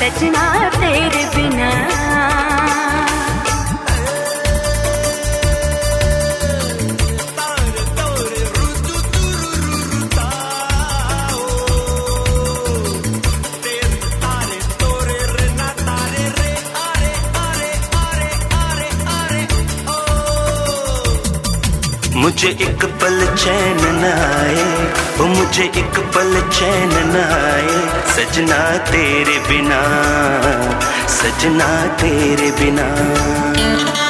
सजना तेरे बिना। मुझे एक पल चैन न वो मुझे एक पल चैन न आए। सजना तेरे बिना, सजना तेरे बिना।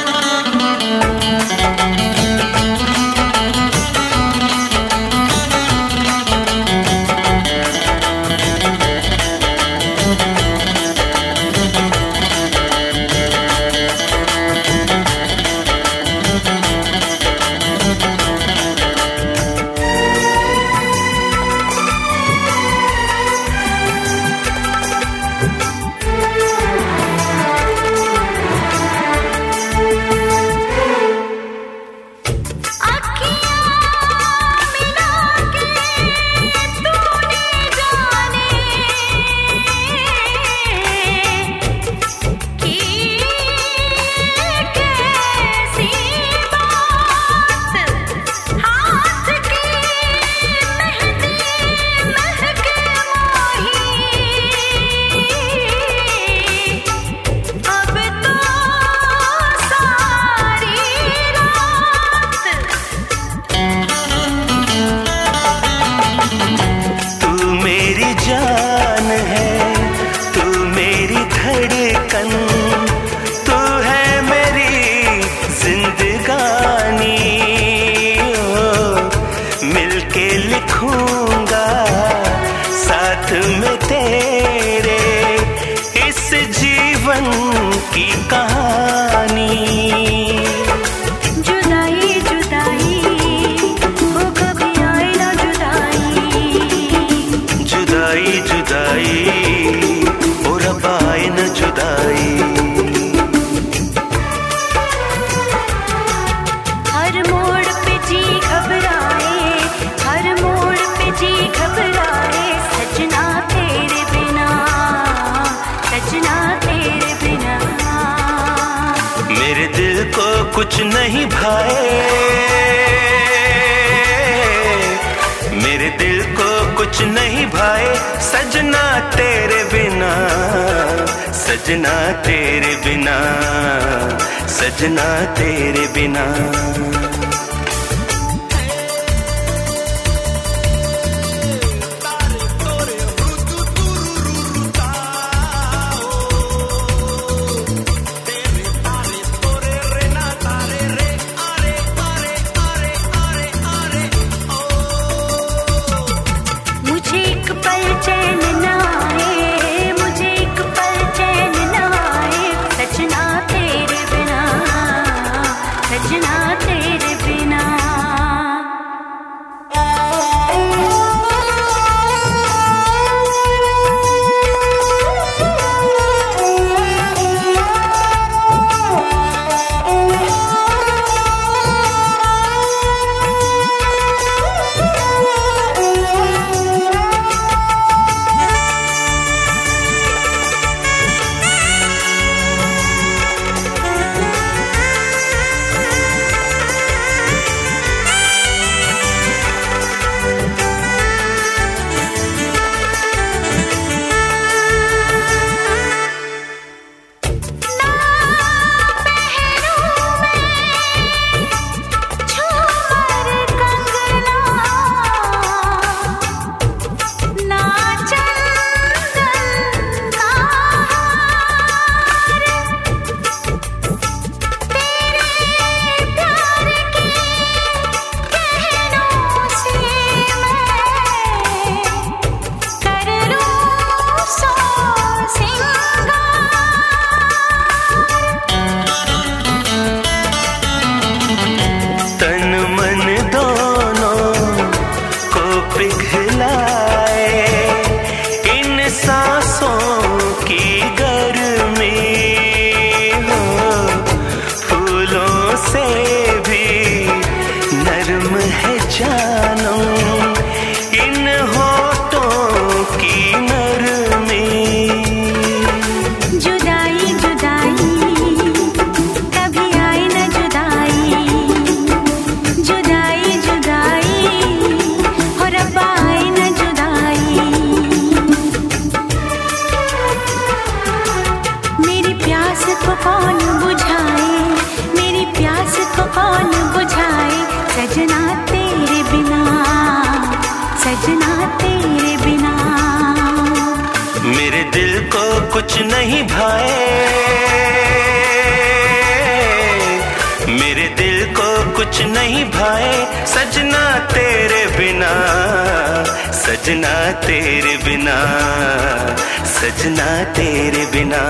की कहानी। कुछ नहीं भाए। मेरे दिल को कुछ नहीं भाए। सजना तेरे बिना, सजना तेरे बिना, सजना तेरे बिना। change. कौन बुझाए? सजना तेरे बिना, सजना तेरे बिना। मेरे दिल को कुछ नहीं भाए। मेरे दिल को कुछ नहीं भाए। सजना तेरे बिना, सजना तेरे बिना, सजना तेरे बिना।